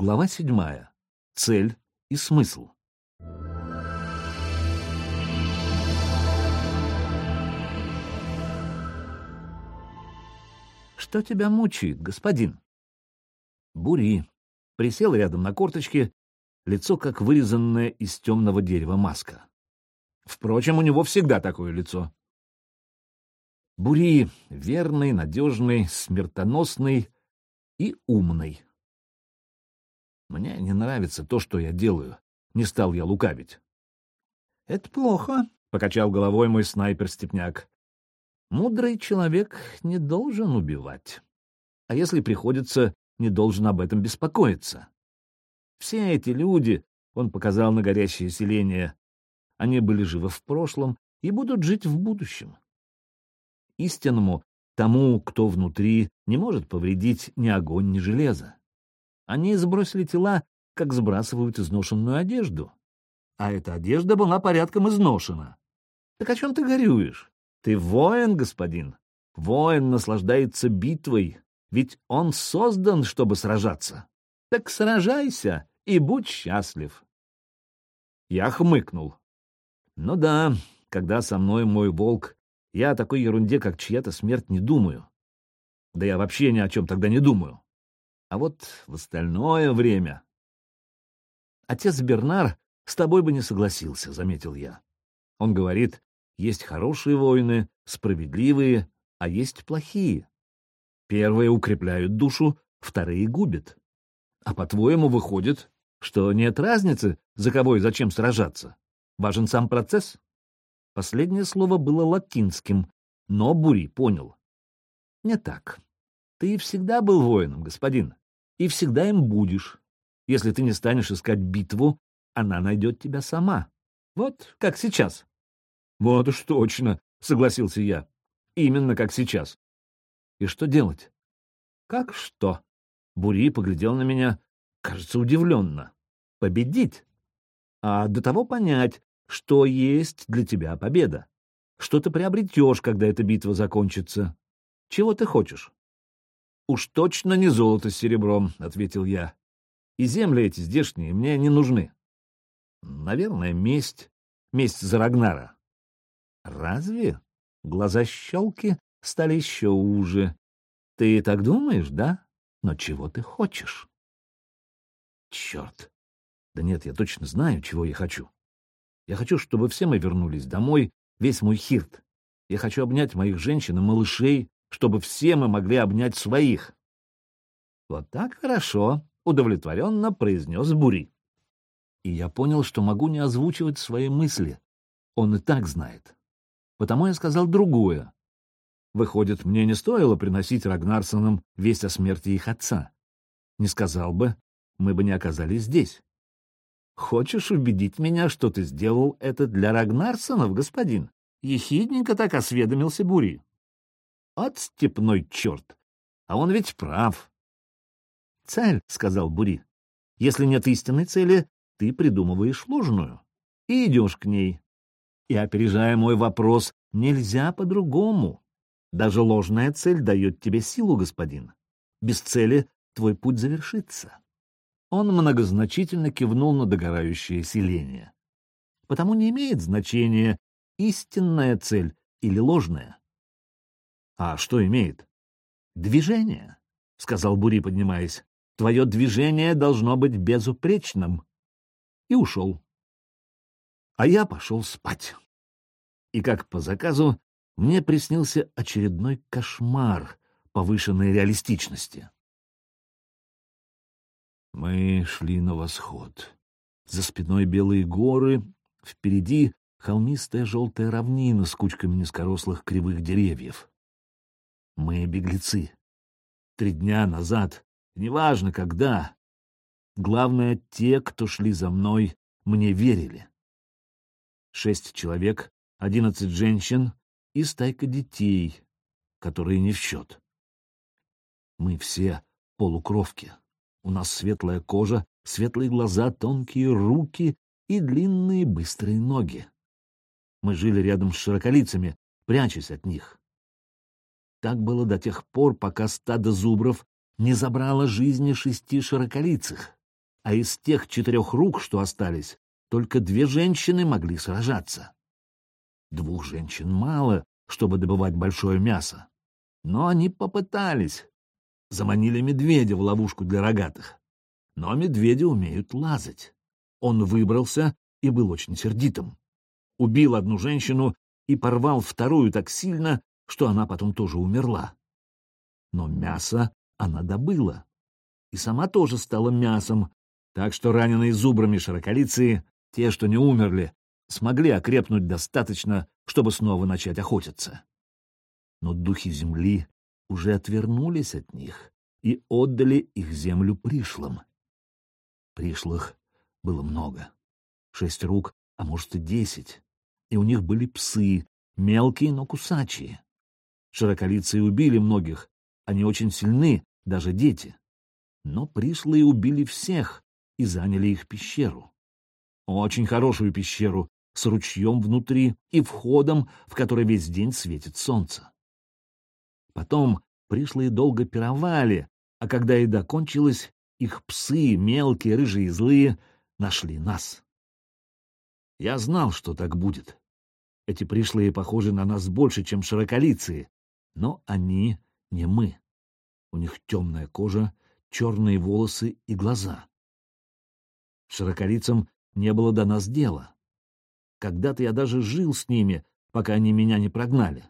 Глава седьмая. Цель и смысл. Что тебя мучает, господин? Бури. Присел рядом на корточке, лицо как вырезанное из темного дерева маска. Впрочем, у него всегда такое лицо. Бури — верный, надежный, смертоносный и умный. Мне не нравится то, что я делаю. Не стал я лукавить. — Это плохо, — покачал головой мой снайпер-степняк. — Мудрый человек не должен убивать. А если приходится, не должен об этом беспокоиться. Все эти люди, — он показал на горящее селение, — они были живы в прошлом и будут жить в будущем. Истинному, тому, кто внутри, не может повредить ни огонь, ни железо. Они сбросили тела, как сбрасывают изношенную одежду. А эта одежда была порядком изношена. Так о чем ты горюешь? Ты воин, господин. Воин наслаждается битвой, ведь он создан, чтобы сражаться. Так сражайся и будь счастлив. Я хмыкнул. Ну да, когда со мной мой волк, я о такой ерунде, как чья-то смерть, не думаю. Да я вообще ни о чем тогда не думаю. А вот в остальное время... Отец Бернар с тобой бы не согласился, — заметил я. Он говорит, есть хорошие воины, справедливые, а есть плохие. Первые укрепляют душу, вторые губят. А по-твоему выходит, что нет разницы, за кого и зачем сражаться. Важен сам процесс? Последнее слово было латинским, но Бури понял. Не так. Ты всегда был воином, господин и всегда им будешь. Если ты не станешь искать битву, она найдет тебя сама. Вот как сейчас. — Вот уж точно, — согласился я. — Именно как сейчас. И что делать? — Как что? Бури поглядел на меня, кажется, удивленно. — Победить. А до того понять, что есть для тебя победа. Что ты приобретешь, когда эта битва закончится. Чего ты хочешь? «Уж точно не золото с серебром», — ответил я. «И земли эти здешние мне не нужны». «Наверное, месть. Месть за Рагнара». «Разве?» Глаза щелки стали еще уже. «Ты так думаешь, да? Но чего ты хочешь?» «Черт! Да нет, я точно знаю, чего я хочу. Я хочу, чтобы все мы вернулись домой, весь мой хирт. Я хочу обнять моих женщин и малышей, чтобы все мы могли обнять своих. Вот так хорошо, удовлетворенно произнес Бури. И я понял, что могу не озвучивать свои мысли. Он и так знает. Потому я сказал другое. Выходит, мне не стоило приносить Рагнарсонам весть о смерти их отца. Не сказал бы, мы бы не оказались здесь. Хочешь убедить меня, что ты сделал это для Рагнарсонов, господин? Ехидненько так осведомился Бури. От степной черт! А он ведь прав. — Цель, — сказал Бури, — если нет истинной цели, ты придумываешь ложную и идешь к ней. И, опережая мой вопрос, нельзя по-другому. Даже ложная цель дает тебе силу, господин. Без цели твой путь завершится. Он многозначительно кивнул на догорающее селение. Потому не имеет значения, истинная цель или ложная. А что имеет? Движение, — сказал Бури, поднимаясь. Твое движение должно быть безупречным. И ушел. А я пошел спать. И как по заказу, мне приснился очередной кошмар повышенной реалистичности. Мы шли на восход. За спиной белые горы, впереди холмистая желтая равнина с кучками низкорослых кривых деревьев. Мы беглецы. Три дня назад, неважно когда. Главное, те, кто шли за мной, мне верили. Шесть человек, одиннадцать женщин и стайка детей, которые не в счет. Мы все полукровки. У нас светлая кожа, светлые глаза, тонкие руки и длинные быстрые ноги. Мы жили рядом с широколицами, прячась от них. Так было до тех пор, пока стадо зубров не забрало жизни шести широколицых, а из тех четырех рук, что остались, только две женщины могли сражаться. Двух женщин мало, чтобы добывать большое мясо. Но они попытались. Заманили медведя в ловушку для рогатых. Но медведи умеют лазать. Он выбрался и был очень сердитым. Убил одну женщину и порвал вторую так сильно, что она потом тоже умерла. Но мясо она добыла. И сама тоже стала мясом, так что раненые зубрами широколицые, те, что не умерли, смогли окрепнуть достаточно, чтобы снова начать охотиться. Но духи земли уже отвернулись от них и отдали их землю пришлым. Пришлых было много. Шесть рук, а может и десять. И у них были псы, мелкие, но кусачие. Широколицые убили многих, они очень сильны, даже дети. Но пришлые убили всех и заняли их пещеру. Очень хорошую пещеру, с ручьем внутри и входом, в который весь день светит солнце. Потом пришлые долго пировали, а когда еда кончилась, их псы, мелкие, рыжие и злые, нашли нас. Я знал, что так будет. Эти пришлые похожи на нас больше, чем широколицые, но они не мы. У них темная кожа, черные волосы и глаза. Широколицам не было до нас дела. Когда-то я даже жил с ними, пока они меня не прогнали.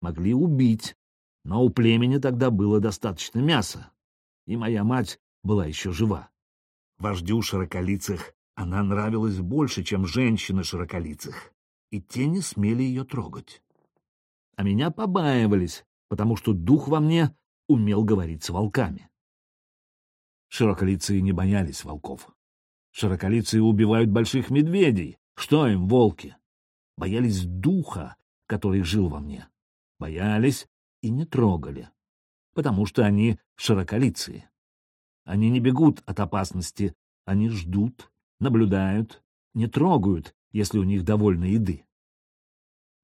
Могли убить, но у племени тогда было достаточно мяса, и моя мать была еще жива. Вождю широколицых она нравилась больше, чем женщины широколицых, и те не смели ее трогать. А меня побаивались, потому что дух во мне умел говорить с волками. Широколицые не боялись волков. Широколицые убивают больших медведей, что им, волки? Боялись духа, который жил во мне. Боялись и не трогали, потому что они широколицые. Они не бегут от опасности, они ждут, наблюдают, не трогают, если у них довольно еды.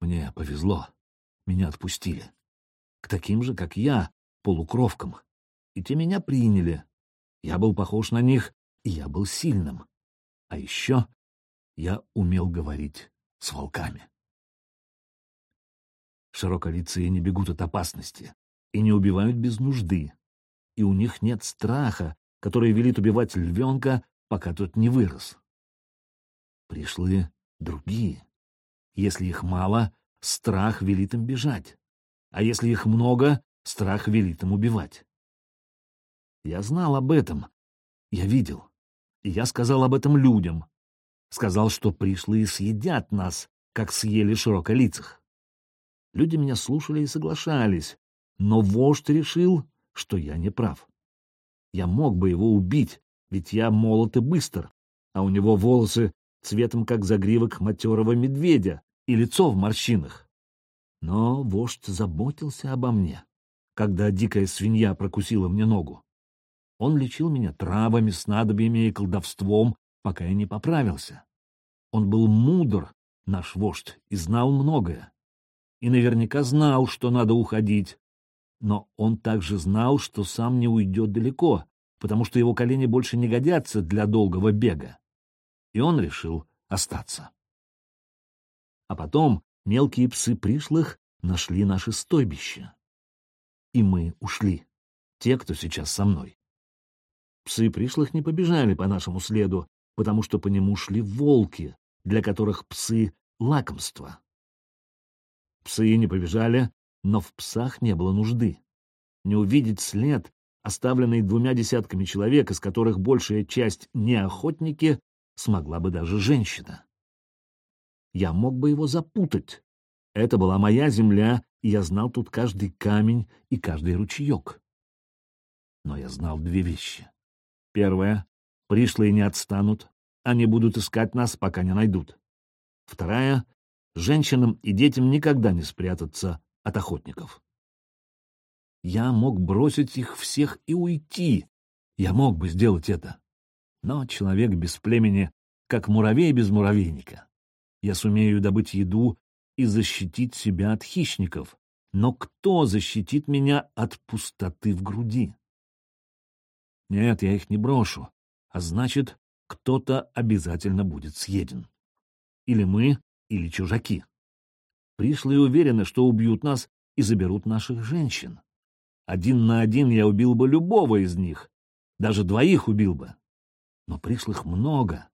Мне повезло, меня отпустили. К таким же, как я, полукровкам. И те меня приняли. Я был похож на них, и я был сильным. А еще я умел говорить с волками. Широколицые не бегут от опасности и не убивают без нужды, и у них нет страха, который велит убивать львенка, пока тот не вырос. Пришли другие. Если их мало, страх велит им бежать, а если их много, страх велит им убивать. Я знал об этом, я видел, и я сказал об этом людям, Сказал, что пришлые съедят нас, как съели широколицых. Люди меня слушали и соглашались, но вождь решил, что я не прав. Я мог бы его убить, ведь я молод и быстр, а у него волосы цветом, как загривок матерого медведя, и лицо в морщинах. Но вождь заботился обо мне, когда дикая свинья прокусила мне ногу. Он лечил меня травами, снадобьями и колдовством, пока я не поправился. Он был мудр, наш вождь, и знал многое. И наверняка знал, что надо уходить. Но он также знал, что сам не уйдет далеко, потому что его колени больше не годятся для долгого бега. И он решил остаться. А потом мелкие псы пришлых нашли наше стойбище. И мы ушли, те, кто сейчас со мной. Псы пришлых не побежали по нашему следу, потому что по нему шли волки, для которых псы — лакомство. Псы не побежали, но в псах не было нужды. Не увидеть след, оставленный двумя десятками человек, из которых большая часть не охотники, смогла бы даже женщина. Я мог бы его запутать. Это была моя земля, и я знал тут каждый камень и каждый ручеек. Но я знал две вещи. Первое Пришлые не отстанут, они будут искать нас, пока не найдут. Вторая — женщинам и детям никогда не спрятаться от охотников. Я мог бросить их всех и уйти. Я мог бы сделать это. Но человек без племени, как муравей без муравейника. Я сумею добыть еду и защитить себя от хищников. Но кто защитит меня от пустоты в груди? Нет, я их не брошу. а значит, кто-то обязательно будет съеден. Или мы, или чужаки. Пришлые уверены, что убьют нас и заберут наших женщин. Один на один я убил бы любого из них, даже двоих убил бы. Но пришлых много.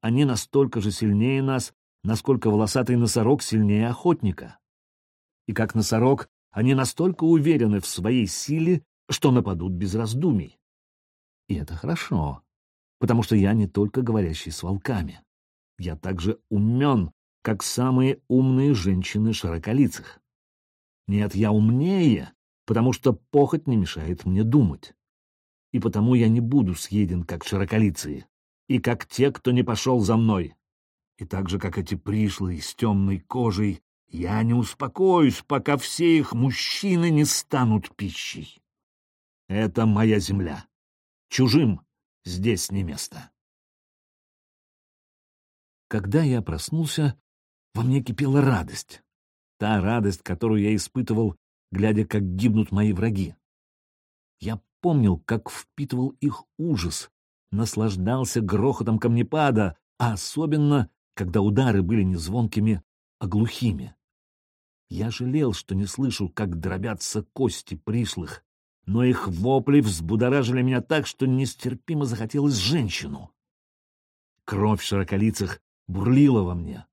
Они настолько же сильнее нас, насколько волосатый носорог сильнее охотника. И как носорог, они настолько уверены в своей силе, что нападут без раздумий. И это хорошо, потому что я не только говорящий с волками. Я также умен, как самые умные женщины широколицых. Нет, я умнее, потому что похоть не мешает мне думать. И потому я не буду съеден, как широколицые, и как те, кто не пошел за мной. И так же, как эти пришлые с темной кожей, я не успокоюсь, пока все их мужчины не станут пищей. Это моя земля. Чужим здесь не место. Когда я проснулся, во мне кипела радость. Та радость, которую я испытывал, глядя, как гибнут мои враги. Я помнил, как впитывал их ужас, наслаждался грохотом камнепада, а особенно, когда удары были не звонкими, а глухими. Я жалел, что не слышу, как дробятся кости пришлых, но их вопли взбудоражили меня так, что нестерпимо захотелось женщину. Кровь в широколицах бурлила во мне,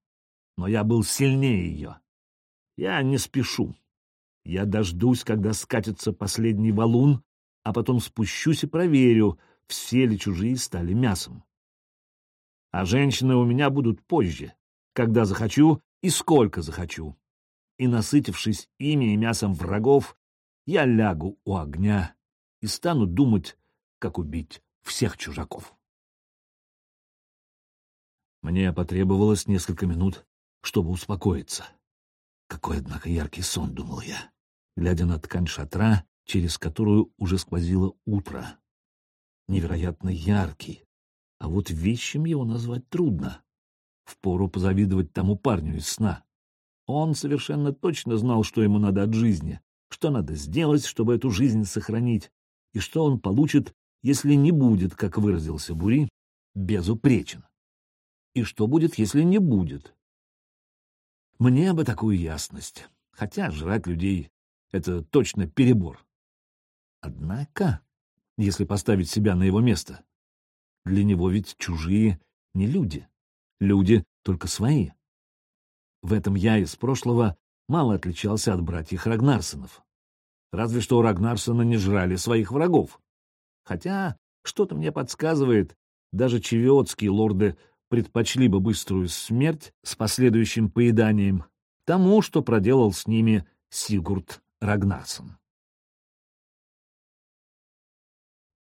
но я был сильнее ее. Я не спешу. Я дождусь, когда скатится последний валун, а потом спущусь и проверю, все ли чужие стали мясом. А женщины у меня будут позже, когда захочу и сколько захочу. И, насытившись ими и мясом врагов, я лягу у огня и стану думать, как убить всех чужаков. Мне потребовалось несколько минут, чтобы успокоиться. Какой, однако, яркий сон, — думал я, глядя на ткань шатра, через которую уже сквозило утро. Невероятно яркий, а вот вещим его назвать трудно. Впору позавидовать тому парню из сна. Он совершенно точно знал, что ему надо от жизни, что надо сделать, чтобы эту жизнь сохранить, и что он получит, если не будет, как выразился Бури, безупречен. И что будет, если не будет, мне бы такую ясность. Хотя жрать людей — это точно перебор. Однако, если поставить себя на его место, для него ведь чужие не люди. Люди только свои. В этом я из прошлого мало отличался от братьев Рагнарсонов. Разве что у Рагнарсона не жрали своих врагов. Хотя что-то мне подсказывает, даже чевиотские лорды предпочли бы быструю смерть с последующим поеданием тому, что проделал с ними Сигурд Рагнарсон.